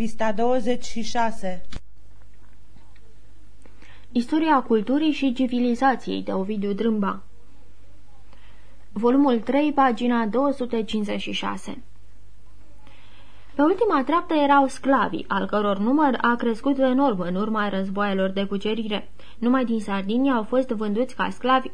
Pista 26 Istoria culturii și civilizației de Ovidiu Drâmba Volumul 3, pagina 256 pe ultima treaptă erau sclavii, al căror număr a crescut enorm în urma războaielor de cucerire. Numai din Sardinia au fost vânduți ca sclavi 80.000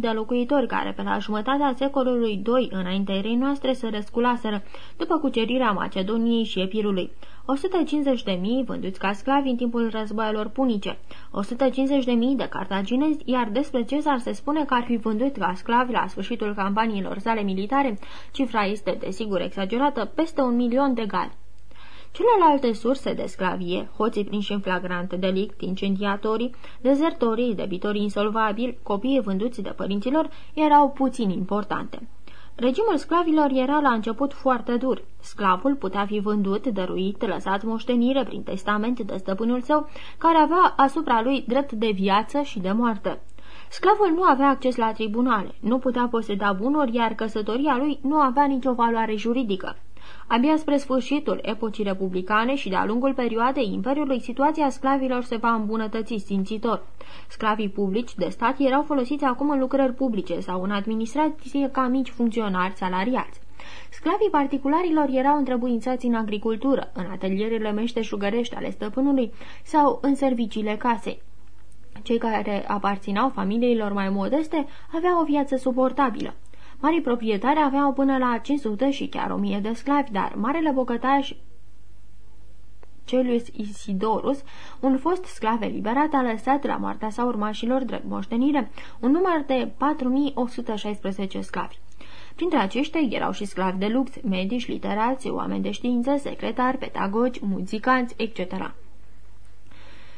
de locuitori care pe la jumătatea secolului II înaintea erei noastre se răsculaseră după cucerirea Macedoniei și Epirului. 150.000 vânduți ca sclavi în timpul războaielor punice, 150.000 de cartaginezi, iar despre Cezar se spune că ar fi vândut ca sclavi la sfârșitul campaniilor sale militare, cifra este desigur exagerată, peste un milion de gali. Celelalte surse de sclavie, hoții prinși în flagrant delict, incendiatorii, dezertorii, debitorii insolvabili, copiii vânduți de părinților, erau puțin importante. Regimul sclavilor era la început foarte dur. Sclavul putea fi vândut, dăruit, lăsat moștenire prin testament de stăpânul său, care avea asupra lui drept de viață și de moarte. Sclavul nu avea acces la tribunale, nu putea poseda bunuri, iar căsătoria lui nu avea nicio valoare juridică. Abia spre sfârșitul epocii republicane și de-a lungul perioadei Imperiului, situația sclavilor se va îmbunătăți simțitor. Sclavii publici de stat erau folosiți acum în lucrări publice sau în administrație ca mici funcționari salariați. Sclavii particularilor erau întrebuințați în agricultură, în atelierele meșteșugărești ale stăpânului sau în serviciile casei. Cei care aparținau familiilor mai modeste aveau o viață suportabilă. Marii proprietari aveau până la 500 și chiar 1000 de sclavi, dar marele bocătaș Celius Isidorus, un fost sclav eliberat, a lăsat la moartea sa urmașilor drept moștenire un număr de 4116 sclavi. Printre aceștia erau și sclavi de lux, medici, literați, oameni de știință, secretari, pedagogi, muzicanți, etc.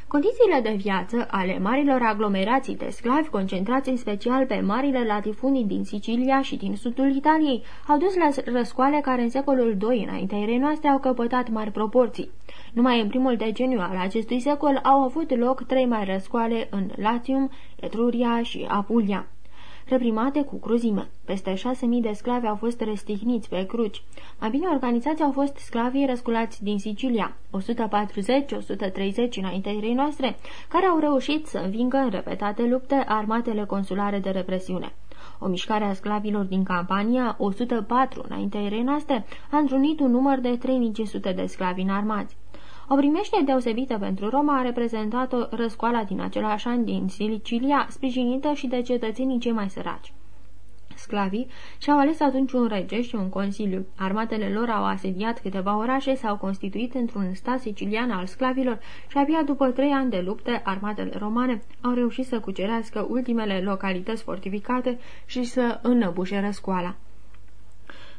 Condițiile de viață ale marilor aglomerații de sclavi, concentrați în special pe marile latifundii din Sicilia și din sudul Italiei, au dus la răscoale care în secolul II înaintea erei noastre au căpătat mari proporții. Numai în primul deceniu al acestui secol au avut loc trei mari răscoale în Latium, Etruria și Apulia reprimate cu cruzime. Peste 6.000 de sclavi au fost restihniți pe cruci. Mai bine organizați au fost sclavii răsculați din Sicilia, 140-130 înaintea noastre, care au reușit să învingă în repetate lupte armatele consulare de represiune. O mișcare a sclavilor din campania, 104 înaintea erei noastre, a întrunit un număr de 3500 de sclavi înarmați. O primește deosebită pentru Roma a reprezentat-o răscoala din același an din Sicilia, sprijinită și de cetățenii cei mai săraci. Sclavii și-au ales atunci un rege și un consiliu. Armatele lor au asediat câteva orașe, s-au constituit într-un stat sicilian al sclavilor și abia după trei ani de lupte, armatele romane au reușit să cucerească ultimele localități fortificate și să înăbușe răscoala.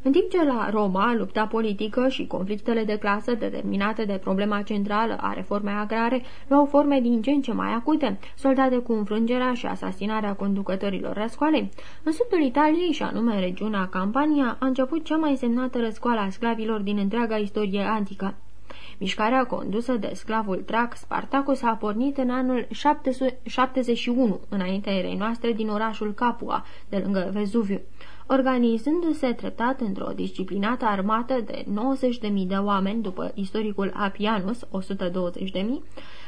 În timp ce la Roma lupta politică și conflictele de clasă determinate de problema centrală a reformei agrare luau forme din ce în ce mai acute, soldate cu înfrângerea și asasinarea conducătorilor răscoalei, în sudul Italiei și anume în regiunea Campania a început cea mai semnată răscoală a sclavilor din întreaga istorie antică. Mișcarea condusă de sclavul trac Spartacus a pornit în anul 771, înaintea erei noastre, din orașul Capua, de lângă Vezuviu organizându-se treptat într-o disciplinată armată de 90.000 de oameni după istoricul Apianus, 120.000,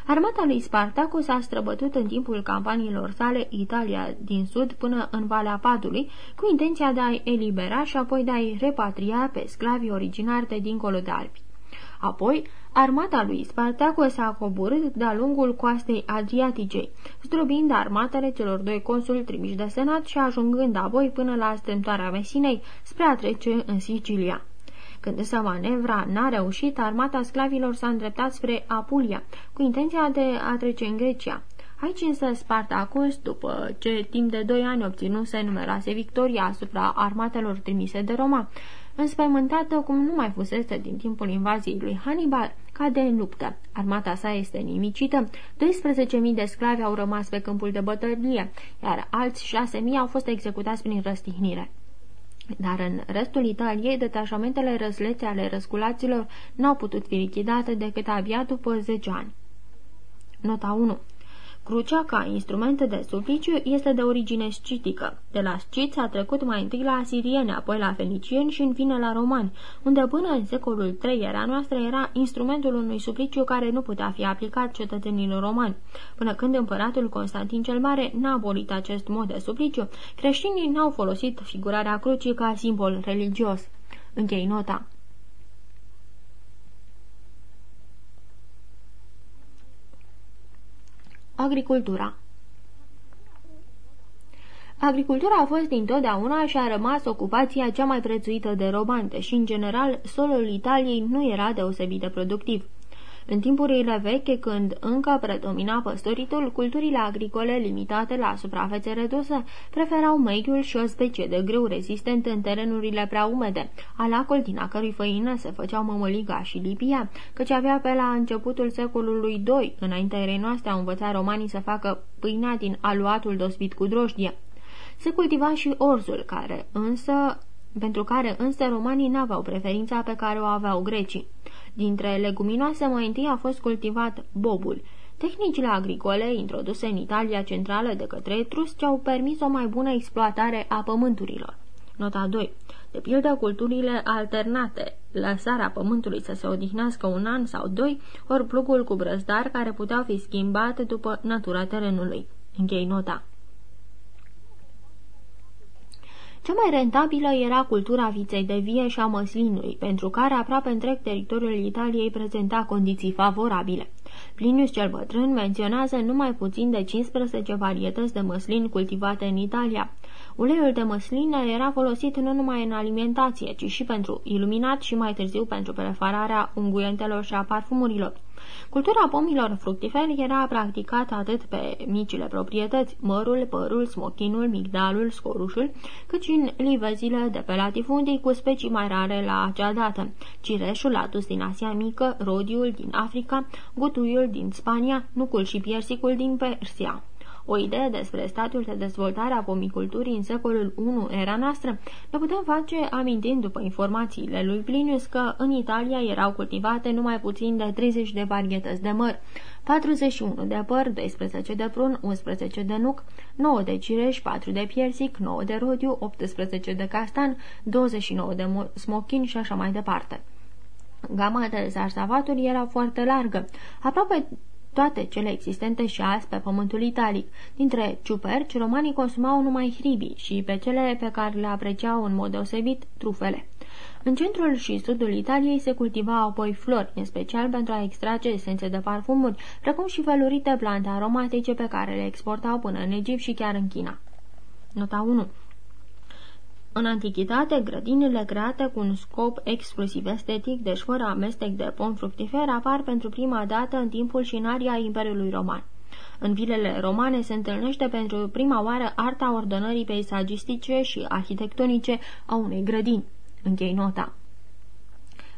armata lui Spartacus a străbătut în timpul campaniilor sale Italia din sud până în Valea Padului, cu intenția de a-i elibera și apoi de a-i repatria pe sclavii originari de dincolo de Alpi. Apoi, armata lui Spartacus a coborât de-a lungul coastei Adriaticei, zdrobind armatele celor doi consuli trimiși de senat și ajungând apoi până la strâmtoarea Mesinei spre a trece în Sicilia. Când însă manevra n-a reușit, armata sclavilor s-a îndreptat spre Apulia, cu intenția de a trece în Grecia. Aici însă Spartacus, după ce timp de doi ani obținuse numeroase victorii asupra armatelor trimise de Roma, înspăimântată cum nu mai fusese din timpul invaziei lui Hannibal, cade în luptă. Armata sa este nimicită, 12.000 de sclavi au rămas pe câmpul de bătălie, iar alți 6.000 au fost executați prin răstihnire. Dar în restul Italiei, detașamentele răslețe ale răsculaților n-au putut fi lichidate decât abia după 10 ani. Nota 1 Crucea, ca instrument de supliciu, este de origine scitică. De la sciți a trecut mai întâi la asirieni, apoi la fenicieni și în fine la romani, unde până în secolul III era noastră era instrumentul unui supliciu care nu putea fi aplicat cetățenilor romani. Până când împăratul Constantin cel Mare n-a abolit acest mod de supliciu, creștinii n-au folosit figurarea crucii ca simbol religios. Închei nota. Agricultura Agricultura a fost dintotdeauna și a rămas ocupația cea mai prețuită de romante și, în general, solul Italiei nu era deosebit de productiv. În timpurile vechi, când încă predomina păstoritul, culturile agricole limitate la suprafețe reduse preferau meiul și o specie de grâu rezistent în terenurile prea umede, alacul din a cărui făină se făceau mămăliga și lipia, căci avea pe la începutul secolului II, înaintea erei noastre, au învățat romanii să facă pâinea din aluatul dospit cu drojdie. Se cultiva și orzul, care însă pentru care însă romanii n-aveau preferința pe care o aveau grecii. Dintre leguminoase mai întâi a fost cultivat bobul. Tehnicile agricole introduse în Italia centrală de către etrusci au permis o mai bună exploatare a pământurilor. Nota 2. De pildă, culturile alternate, lăsarea pământului să se odihnească un an sau doi, ori plugul cu brăzdar care puteau fi schimbate după natura terenului. Închei nota. Cea mai rentabilă era cultura viței de vie și a măslinului, pentru care aproape întreg teritoriul Italiei prezenta condiții favorabile. Plinius cel bătrân menționează numai puțin de 15 varietăți de măslin cultivate în Italia. Uleiul de măslină era folosit nu numai în alimentație, ci și pentru iluminat și mai târziu pentru prepararea unguentelor și a parfumurilor. Cultura pomilor fructiferi era practicată atât pe micile proprietăți, mărul, părul, smochinul, migdalul, scorușul, cât și în livezile de pe latifundii cu specii mai rare la acea dată, cireșul atus din Asia Mică, rodiul din Africa, gutuiul din Spania, nucul și piersicul din Persia. O idee despre stadiul de dezvoltare a pomiculturii în secolul I era noastră ne putem face amintind după informațiile lui Plinius că în Italia erau cultivate numai puțin de 30 de varietăți de măr, 41 de păr, 12 de prun, 11 de nuc, 9 de cireș, 4 de piersic, 9 de rodiu, 18 de castan, 29 de smochin și așa mai departe. Gama de zarzavaturi era foarte largă, aproape toate cele existente și azi pe pământul italic. Dintre ciuperci, romanii consumau numai hribii și pe cele pe care le apreciau în mod deosebit trufele. În centrul și sudul Italiei se cultivau apoi flori, în special pentru a extrage esențe de parfumuri, precum și felurite plante aromatice pe care le exportau până în Egipt și chiar în China. Nota 1 în antichitate, grădinile create cu un scop exclusiv estetic, deci fără amestec de pom fructifer, apar pentru prima dată în timpul și în aria Imperiului Roman. În vilele romane se întâlnește pentru prima oară arta ordonării peisagistice și arhitectonice a unei grădini. Închei nota.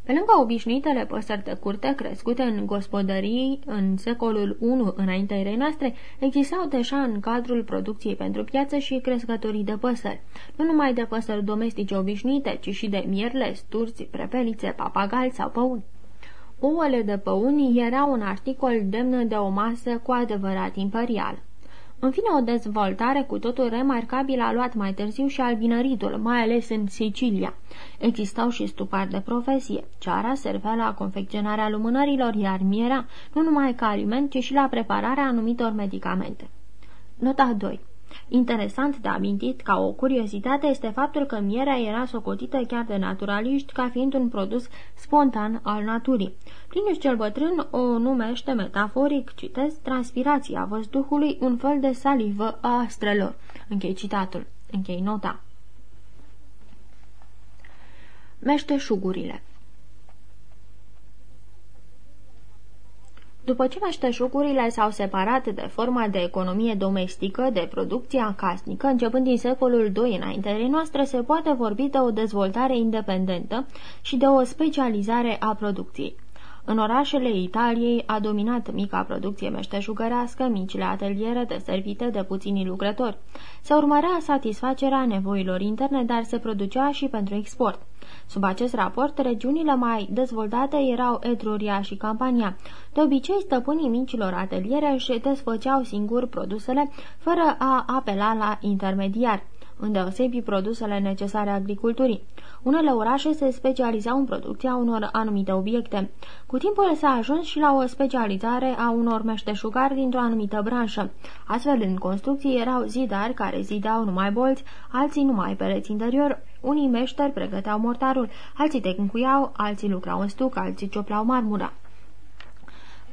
Pe lângă obișnuitele păsări de curte crescute în gospodării în secolul I înaintea erei noastre, existau deja în cadrul producției pentru piață și crescătorii de păsări. Nu numai de păsări domestice obișnuite, ci și de mierle, sturți, prepelițe, papagali sau păuni. Ouăle de păuni erau un articol demn de o masă cu adevărat imperial. În fine, o dezvoltare cu totul remarcabilă a luat mai târziu și albinăritul, mai ales în Sicilia. Existau și stupari de profesie. Ceara servea la confecționarea lumânărilor, iar mierea nu numai ca aliment, ci și la prepararea anumitor medicamente. Nota 2 Interesant de amintit ca o curiozitate este faptul că mierea era socotită chiar de naturaliști ca fiind un produs spontan al naturii. Plinius cel bătrân o numește metaforic, citesc, transpirația văzduhului un fel de salivă a astrelor. Închei citatul. Închei nota. Meșteșugurile După ce meșteșugurile s-au separat de forma de economie domestică, de producția casnică, începând din secolul II înaintea noastre, se poate vorbi de o dezvoltare independentă și de o specializare a producției. În orașele Italiei a dominat mica producție meșteșugărească, micile ateliere deservite de puțini lucrători. Se urmărea satisfacerea nevoilor interne, dar se producea și pentru export. Sub acest raport, regiunile mai dezvoltate erau Etruria și Campania. De obicei, stăpânii micilor ateliere își desfăceau singur produsele, fără a apela la intermediari îndeosebi produsele necesare agriculturii. Unele orașe se specializau în producția unor anumite obiecte. Cu timpul s-a ajuns și la o specializare a unor meșteșugari dintr-o anumită branșă. Astfel, în construcții erau zidari care zidau numai bolți, alții numai pereți interior, unii meșteri pregăteau mortarul, alții tehnicuiau, alții lucrau în stuc, alții cioplau marmura.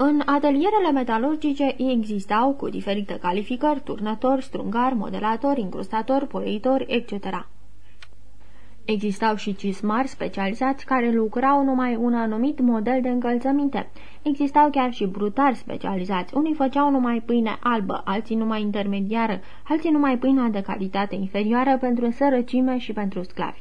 În atelierele metalurgice existau, cu diferite calificări, turnători, strungari, modelatori, incrustatori, poleitori, etc. Existau și cismari specializați care lucrau numai un anumit model de încălțăminte. Existau chiar și brutari specializați. Unii făceau numai pâine albă, alții numai intermediară, alții numai pâinea de calitate inferioară pentru sărăcime și pentru sclavi.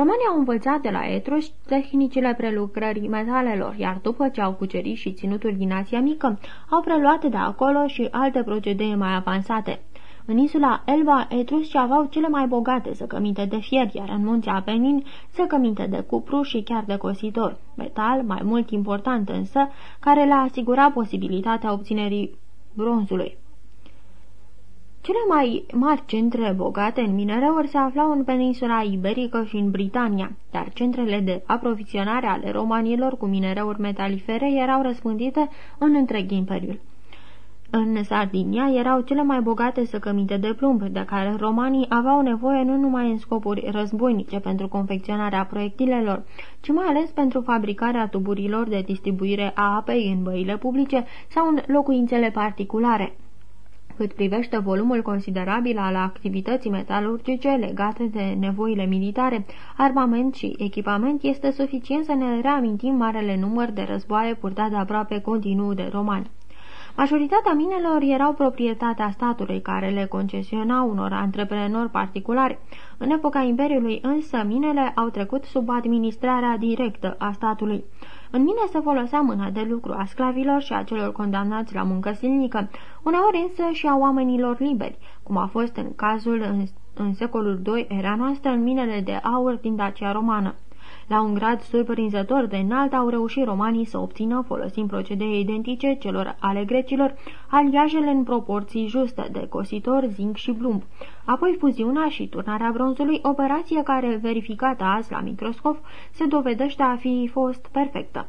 Romanii au învățat de la etruși tehnicile prelucrării metalelor, iar după ce au cucerit și ținutul din Asia Mică, au preluat de acolo și alte procedee mai avansate. În insula Elba, etrusci aveau cele mai bogate săcăminte de fier, iar în munții Apenin săcăminte de cupru și chiar de cositor, metal mai mult important însă, care le asigura posibilitatea obținerii bronzului. Cele mai mari centre bogate în minereuri se aflau în peninsula iberică și în Britania, dar centrele de aprovizionare ale romanilor cu minereuri metalifere erau răspândite în întreg imperiul. În Sardinia erau cele mai bogate săcăminte de plumb, de care romanii aveau nevoie nu numai în scopuri războinice pentru confecționarea proiectilelor, ci mai ales pentru fabricarea tuburilor de distribuire a apei în băile publice sau în locuințele particulare. Cât privește volumul considerabil al activității metalurgice legate de nevoile militare, armament și echipament, este suficient să ne reamintim marele număr de războaie purtate aproape continuu de romani. Majoritatea minelor erau proprietatea statului, care le concesiona unor antreprenori particulari. În epoca Imperiului însă, minele au trecut sub administrarea directă a statului. În mine se folosea mâna de lucru a sclavilor și a celor condamnați la muncă silnică, uneori însă și a oamenilor liberi, cum a fost în cazul în, în secolul II era noastră în minele de aur din Dacia romană. La un grad surprinzător de înalt au reușit romanii să obțină, folosind procedee identice celor ale grecilor, aliajele în proporții juste de cositor, zinc și blumb. Apoi fuziunea și turnarea bronzului, operație care, verificată azi la microscop, se dovedește a fi fost perfectă.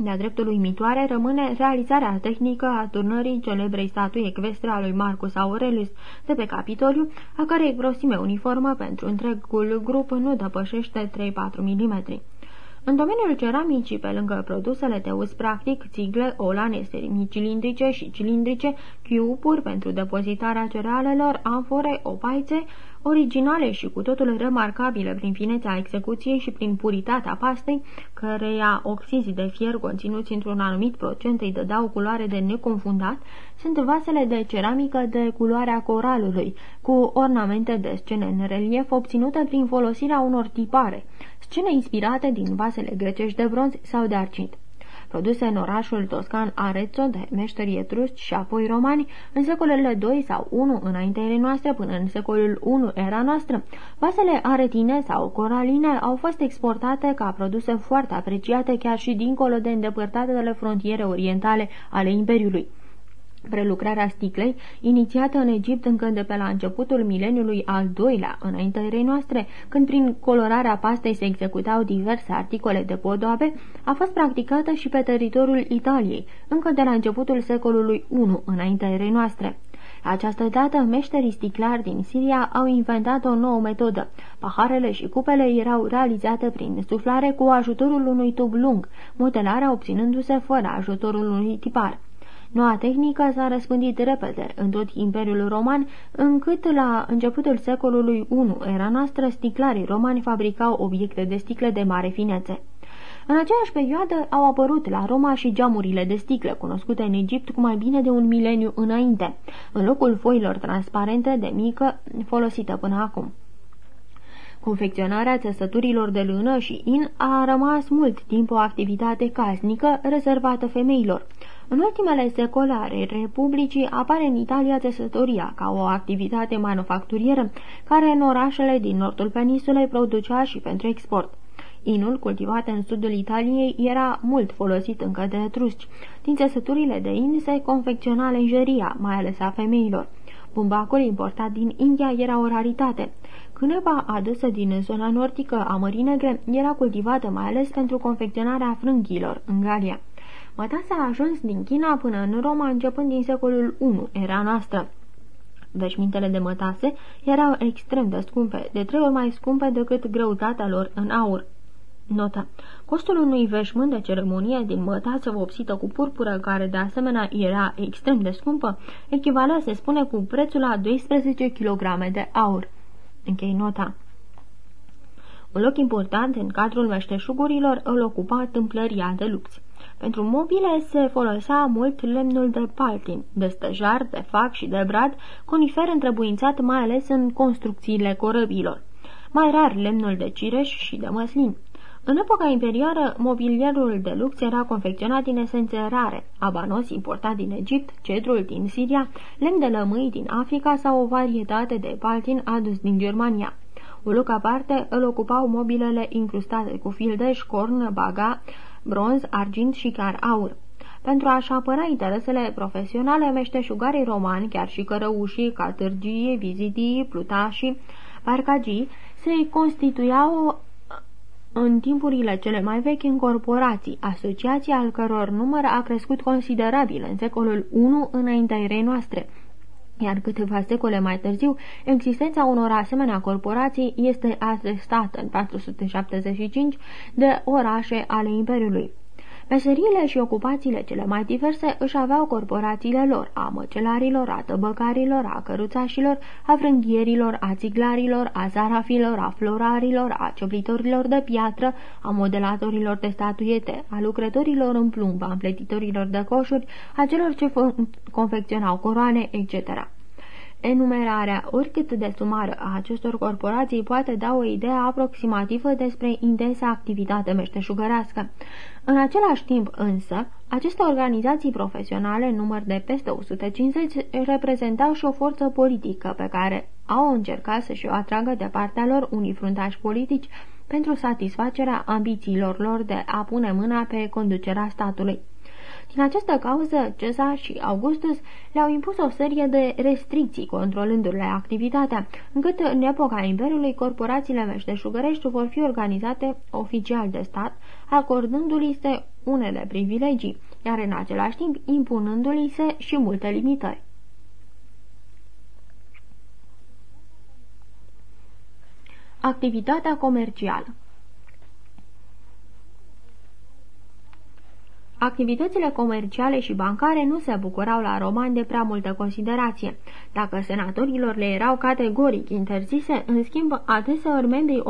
De-a dreptul uimitoare rămâne realizarea tehnică a turnării celebrei statui ecvestre a lui Marcus Aurelius de pe Capitoliu, a cărei grosime uniformă pentru întregul grup nu depășește 3-4 mm. În domeniul ceramicii, pe lângă produsele de uz practic, țigle, olane semicilindrice și cilindrice, chiupuri pentru depozitarea cerealelor, amfore, opaițe, originale și cu totul remarcabile prin finețea execuției și prin puritatea pastei, căreia oxizi de fier conținuți într-un anumit procent îi dădeau culoare de neconfundat, sunt vasele de ceramică de culoarea coralului, cu ornamente de scene în relief obținute prin folosirea unor tipare, scene inspirate din vasele grecești de bronz sau de argint produse în orașul toscan Arezzo de meșteri etrusci și apoi romani în secolele 2 sau 1 înaintea noastre până în secolul 1 era noastră. Vasele aretine sau coraline au fost exportate ca produse foarte apreciate chiar și dincolo de îndepărtatele frontiere orientale ale Imperiului. Prelucrarea sticlei, inițiată în Egipt încă de pe la începutul mileniului al doilea, înaintea erei noastre, când prin colorarea pastei se executau diverse articole de podoabe, a fost practicată și pe teritoriul Italiei, încă de la începutul secolului I, înaintea erei noastre. La această dată, meșterii sticlari din Siria au inventat o nouă metodă. Paharele și cupele erau realizate prin suflare cu ajutorul unui tub lung, modelarea obținându-se fără ajutorul unui tipar. Noua tehnică s-a răspândit repede în tot Imperiul Roman, încât la începutul secolului I era noastră sticlarii romani fabricau obiecte de sticle de mare finețe. În aceeași perioadă au apărut la Roma și geamurile de sticlă, cunoscute în Egipt cu mai bine de un mileniu înainte, în locul foilor transparente de mică folosită până acum. Confecționarea țesăturilor de lână și in a rămas mult timp o activitate casnică rezervată femeilor. În ultimele secole ale Republicii apare în Italia țesătoria ca o activitate manufacturieră care în orașele din nordul peninsulei producea și pentru export. Inul, cultivat în sudul Italiei, era mult folosit încă de etrusci. Din țesăturile de in se confecționa lenjeria, mai ales a femeilor. Bumbacul importat din India era o raritate. Câneba adusă din zona nordică a Mării Negre era cultivată mai ales pentru confecționarea frânghilor în Galia. Mătasa a ajuns din China până în Roma începând din secolul I era noastră. Veșmintele de mătase erau extrem de scumpe, de trei ori mai scumpe decât greutatea lor în aur. Notă. Costul unui veșmânt de ceremonie din mătasă vopsită cu purpură, care de asemenea era extrem de scumpă, echivală, se spune, cu prețul la 12 kg de aur. Închei nota. Un loc important în cadrul meșteșugurilor îl ocupa tâmplăria de lux. Pentru mobile se folosea mult lemnul de paltin, de stăjar, de fac și de brad, conifer întrebuințat mai ales în construcțiile corăbilor. Mai rar lemnul de cireș și de măslin. În epoca imperială, mobilierul de lux era confecționat din esențe rare, abanos importat din Egipt, cedrul din Siria, lemn de lămâi din Africa sau o varietate de paltin adus din Germania. Un loc aparte îl ocupau mobilele incrustate cu fildeș, corn, baga, bronz, argint și chiar aur. Pentru a-și apăra interesele profesionale, meșteșugarii romani, chiar și cărăușii, catârgii, vizitii, plutașii, parcagii, se constituiau în timpurile cele mai vechi în corporații, asociații al căror număr a crescut considerabil în secolul I înaintea erei noastre, iar câteva secole mai târziu, existența unor asemenea corporații este atestată în 475 de orașe ale Imperiului. Meseriile și ocupațiile cele mai diverse își aveau corporațiile lor, a măcelarilor, a tăbăcarilor, a căruțașilor, a frânghierilor, a țiglarilor, a zarafilor, a florarilor, a cioplitorilor de piatră, a modelatorilor de statuiete, a lucrătorilor în plumb, a împletitorilor de coșuri, a celor ce confecționau coroane, etc. Enumerarea oricât de sumară a acestor corporații poate da o idee aproximativă despre intensa activitate meșteșugărească. În același timp însă, aceste organizații profesionale, număr de peste 150, reprezentau și o forță politică pe care au încercat să-și o atragă de partea lor unii fruntași politici pentru satisfacerea ambițiilor lor de a pune mâna pe conducerea statului. Din această cauză, Cezar și Augustus le-au impus o serie de restricții controlându-le activitatea, încât în epoca Imperiului corporațiile meșteșugărești vor fi organizate oficial de stat, acordându-li se unele privilegii, iar în același timp impunându-li se și multe limitări. Activitatea comercială Activitățile comerciale și bancare nu se bucurau la romani de prea multă considerație. Dacă senatorilor le erau categoric interzise, în schimb, adeseori membrii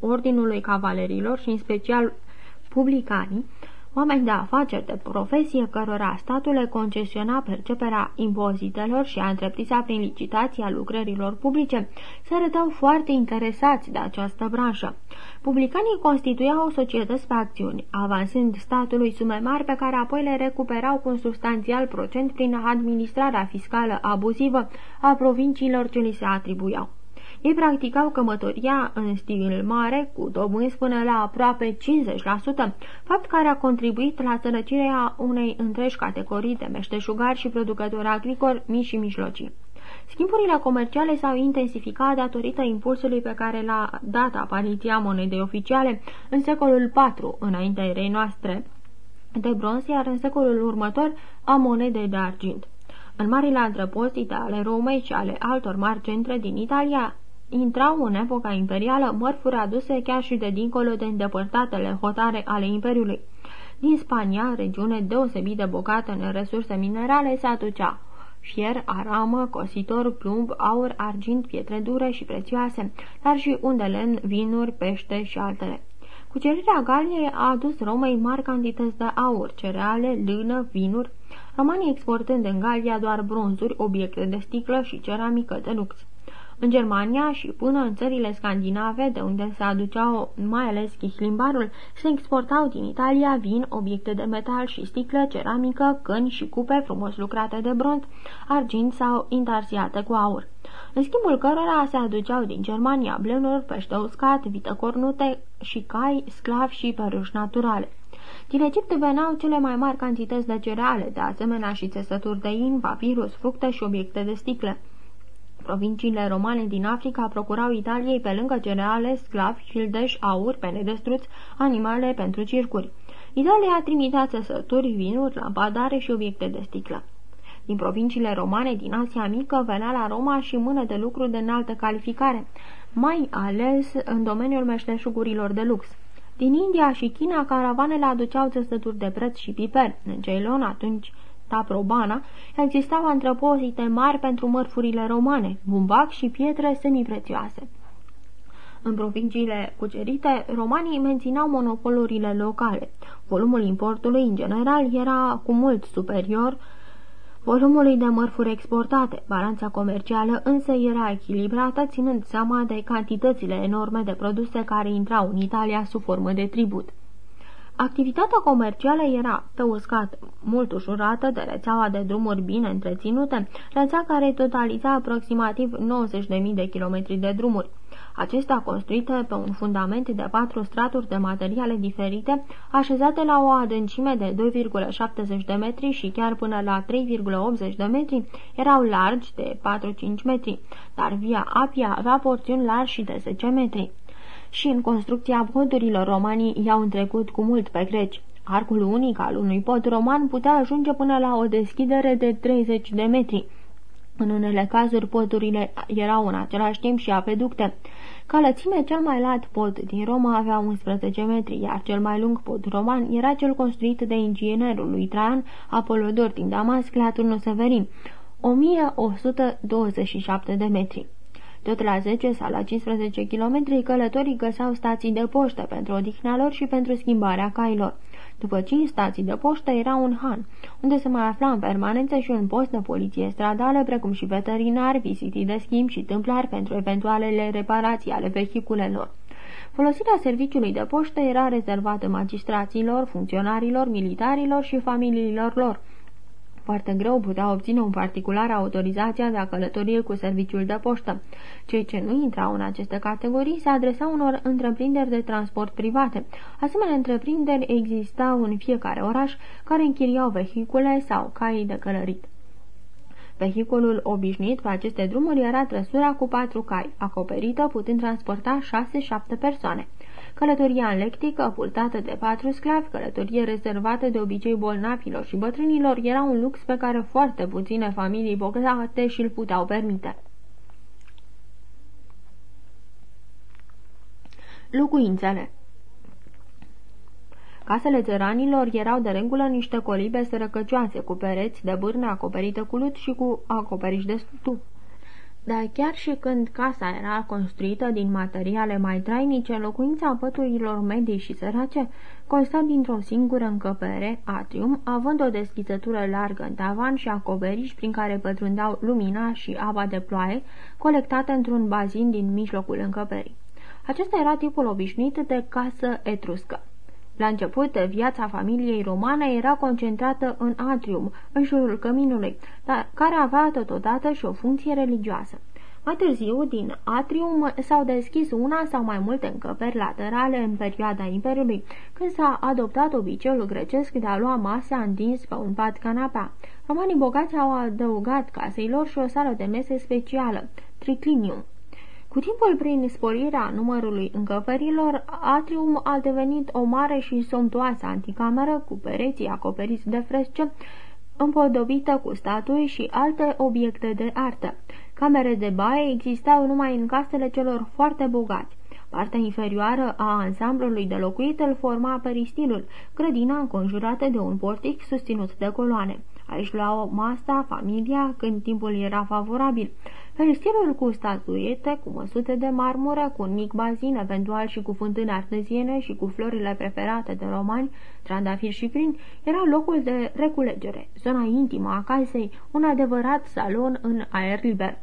ordinului cavalerilor și în special publicanii oameni de afaceri de profesie cărora statul le concesiona perceperea impozitelor și a întreprinsa prin licitația lucrărilor publice, se arătau foarte interesați de această branșă. Publicanii constituiau societăți pe acțiuni, avansând statului sume mari pe care apoi le recuperau cu un substanțial procent prin administrarea fiscală abuzivă a provinciilor ce li se atribuiau. Ei practicau cămătoria în stil mare, cu dobânzi până la aproape 50%, fapt care a contribuit la sărăcirea unei întregi categorii de meșteșugari și producători agricoli mici și mijlocii. Schimburile comerciale s-au intensificat datorită impulsului pe care l-a dat apariția monedei oficiale în secolul IV, înaintea erei noastre, de bronz, iar în secolul următor a monedei de argint. În marile adrăpostite ale Romei și ale altor mari centre din Italia, intrau în epoca imperială mărfuri aduse chiar și de dincolo de îndepărtatele hotare ale Imperiului. Din Spania, regiune deosebit de bogată în resurse minerale, se aducea fier, aramă, cositor, plumb, aur, argint, pietre dure și prețioase, dar și unde lemn, vinuri, pește și altele. Cucerirea Galiei a adus Romei mari cantități de aur, cereale, lână, vinuri, romanii exportând în Galia doar bronzuri, obiecte de sticlă și ceramică de lux. În Germania și până în țările scandinave, de unde se aduceau mai ales chihlimbarul, se exportau din Italia vin, obiecte de metal și sticlă, ceramică, căni și cupe frumos lucrate de bronz, argint sau intarsiate cu aur. În schimbul cărora se aduceau din Germania blenuri, pește uscat, vită cornute și cai, sclavi și peruși naturale. Din Egipt veneau cele mai mari cantități de cereale, de asemenea și țesături de in, papirus, fructe și obiecte de sticlă. Provinciile romane din Africa procurau Italiei pe lângă cereale, sclavi, fildeș, aur, pene de struț, animale pentru circuri. Italia trimitea țesături, vinuri, lampadare și obiecte de sticlă. Din provinciile romane din Asia Mică venea la Roma și mână de lucru de înaltă calificare, mai ales în domeniul meșteșugurilor de lux. Din India și China, caravanele aduceau țesături de preț și piper. În Ceylon, atunci Taprobana, existau antrepozite mari pentru mărfurile romane, bumbac și pietre semiprețioase. În provinciile cucerite, romanii mențineau monopolurile locale. Volumul importului, în general, era cu mult superior volumului de mărfuri exportate. Balanța comercială însă era echilibrată, ținând seama de cantitățile enorme de produse care intrau în Italia sub formă de tribut. Activitatea comercială era, pe uscat, mult ușurată de rețeaua de drumuri bine întreținute, rețea care totaliza aproximativ 90.000 de kilometri de drumuri. Acestea construite pe un fundament de patru straturi de materiale diferite, așezate la o adâncime de 2,70 de metri și chiar până la 3,80 de metri, erau largi de 4-5 metri, dar via Apia avea porțiuni largi și de 10 metri și în construcția podurilor romanii i-au întrecut cu mult pe greci. Arcul unic al unui pod roman putea ajunge până la o deschidere de 30 de metri. În unele cazuri, podurile erau în același timp și apeducte. Ca lățime, cel mai lat pod din Roma avea 11 metri, iar cel mai lung pod roman era cel construit de inginerul lui Traian Apolodor din Damasc la turnul Severin, 1127 de metri. Tot la 10 sau la 15 km călătorii găseau stații de poștă pentru odihna lor și pentru schimbarea cailor. După 5 stații de poștă era un han, unde se mai afla în permanență și un post de poliție stradală, precum și veterinari, vizitii de schimb și tâmplari pentru eventualele reparații ale vehiculelor. Folosirea serviciului de poștă era rezervată magistraților, funcționarilor, militarilor și familiilor lor. Foarte greu putea obține un particular autorizația de a călătorie cu serviciul de poștă. Cei ce nu intrau în aceste categorii se adresau unor întreprinderi de transport private. Asemenea, întreprinderi existau în fiecare oraș care închiriau vehicule sau cai de călărit. Vehiculul obișnuit pe aceste drumuri era trăsura cu patru cai, acoperită putând transporta șase-șapte persoane. Călătoria în lectică, purtată de patru sclavi, călătorie rezervată de obicei bolnavilor și bătrânilor, era un lux pe care foarte puține familii bogate și-l puteau permite. Locuințele Casele țăranilor erau de regulă niște colibe sărăcăcioase, cu pereți de bârne acoperite cu lut și cu acoperiș de stup. Dar chiar și când casa era construită din materiale mai trainice, locuința păturilor medii și sărace consta dintr-o singură încăpere, atrium, având o deschizătură largă în tavan și acoperiș prin care pătrundeau lumina și apa de ploaie, colectată într-un bazin din mijlocul încăperii. Acesta era tipul obișnuit de casă etruscă. La început, viața familiei romane era concentrată în atrium, în jurul căminului, dar care avea totodată și o funcție religioasă. Mai târziu, din atrium s-au deschis una sau mai multe încăperi laterale în perioada Imperiului, când s-a adoptat obiceiul grecesc de a lua masa întins pe un pat canapea. Romanii bogați au adăugat caseilor și o sală de mese specială, triclinium. Cu timpul, prin sporirea numărului încăperilor, atrium a devenit o mare și somptuoasă anticameră cu pereții acoperiți de fresce, împodobită cu statui și alte obiecte de artă. Camere de baie existau numai în casele celor foarte bogați. Partea inferioară a ansamblului de locuit îl forma peristilul, grădina înconjurată de un portic susținut de coloane. Aici luau masa familia când timpul era favorabil. Peristilul cu statuete, cu măsute de marmură, cu un mic bazin, eventual și cu fântâne arteziene și cu florile preferate de romani, trandafir și prin, era locul de reculegere, zona intimă a casei, un adevărat salon în aer liber.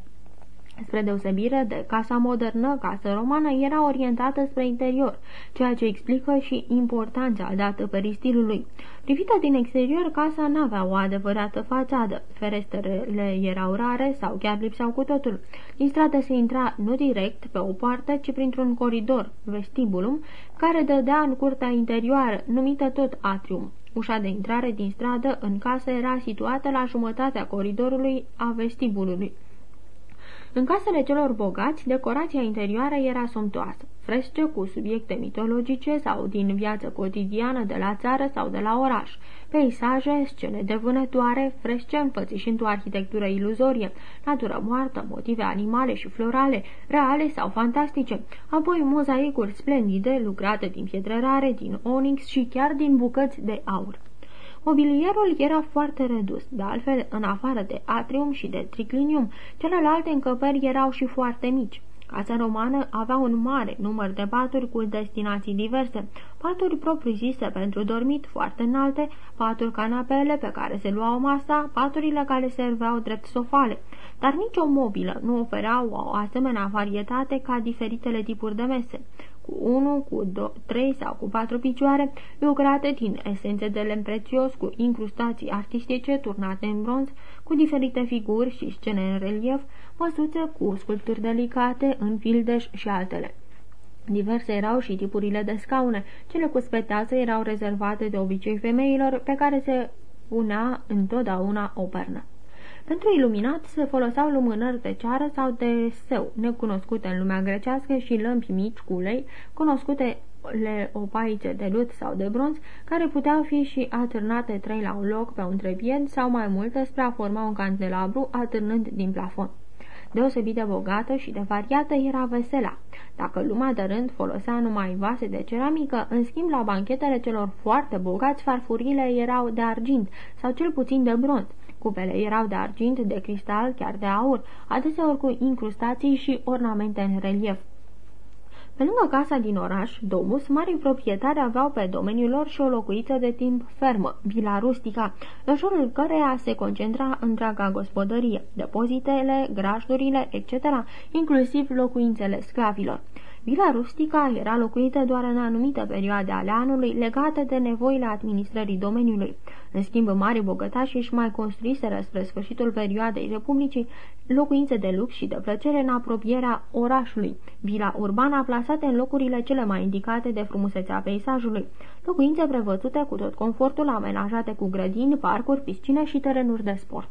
Spre deosebire de casa modernă, casa romană era orientată spre interior, ceea ce explică și importanța dată peristilului. Privită din exterior, casa n-avea o adevărată fațadă. Ferestrele erau rare sau chiar lipseau cu totul. Din stradă se intra nu direct pe o poartă, ci printr-un coridor, vestibulum, care dădea în curtea interioară, numită tot atrium. Ușa de intrare din stradă în casă era situată la jumătatea coridorului a vestibulului. În casele celor bogați, decorația interioară era somptoasă. Fresce cu subiecte mitologice sau din viață cotidiană de la țară sau de la oraș, peisaje, scene de vânătoare, fresce înfățișând o arhitectură iluzorie, natură moartă, motive animale și florale, reale sau fantastice, apoi mozaicuri splendide lucrate din pietre rare, din onix și chiar din bucăți de aur. Mobilierul era foarte redus, de altfel, în afară de atrium și de triclinium, celelalte încăperi erau și foarte mici. Casa romană avea un mare număr de paturi cu destinații diverse, paturi propriu-zise pentru dormit foarte înalte, paturi canapele pe care se luau masa, paturile care serveau drept sofale, dar nicio mobilă nu oferea o asemenea varietate ca diferitele tipuri de mese cu unu, cu do, trei sau cu patru picioare, lucrate din esențe de lemn prețios, cu incrustații artistice turnate în bronz, cu diferite figuri și scene în relief, măsuțe cu sculpturi delicate, în fildeș și altele. Diverse erau și tipurile de scaune. Cele cu speteață erau rezervate de obicei femeilor, pe care se punea întotdeauna o pernă. Pentru iluminat se foloseau lumânări de ceară sau de seu, necunoscute în lumea grecească și lămpi mici cu ulei, cunoscute le opaice de lut sau de bronz, care puteau fi și atârnate trei la un loc pe un trepied sau mai multe spre a forma un candelabru atârnând din plafon. Deosebit de bogată și de variată era vesela. Dacă lumea de rând folosea numai vase de ceramică, în schimb la banchetele celor foarte bogați farfurile erau de argint sau cel puțin de bronz. Cupele erau de argint, de cristal, chiar de aur, adeseori cu incrustații și ornamente în relief. Pe lângă casa din oraș, Domus, mari proprietari aveau pe domeniul lor și o locuiță de timp fermă, vila rustica, în jurul căreia se concentra întreaga gospodărie, depozitele, grajdurile, etc., inclusiv locuințele sclavilor. Vila rustica era locuită doar în anumite perioade ale anului legate de nevoile administrării domeniului. În schimb, mari bogătași își mai construiseră spre sfârșitul perioadei Republicii locuințe de lux și de plăcere în apropierea orașului, vila urbana plasate în locurile cele mai indicate de frumusețea peisajului, locuințe prevăzute cu tot confortul amenajate cu grădini, parcuri, piscine și terenuri de sport.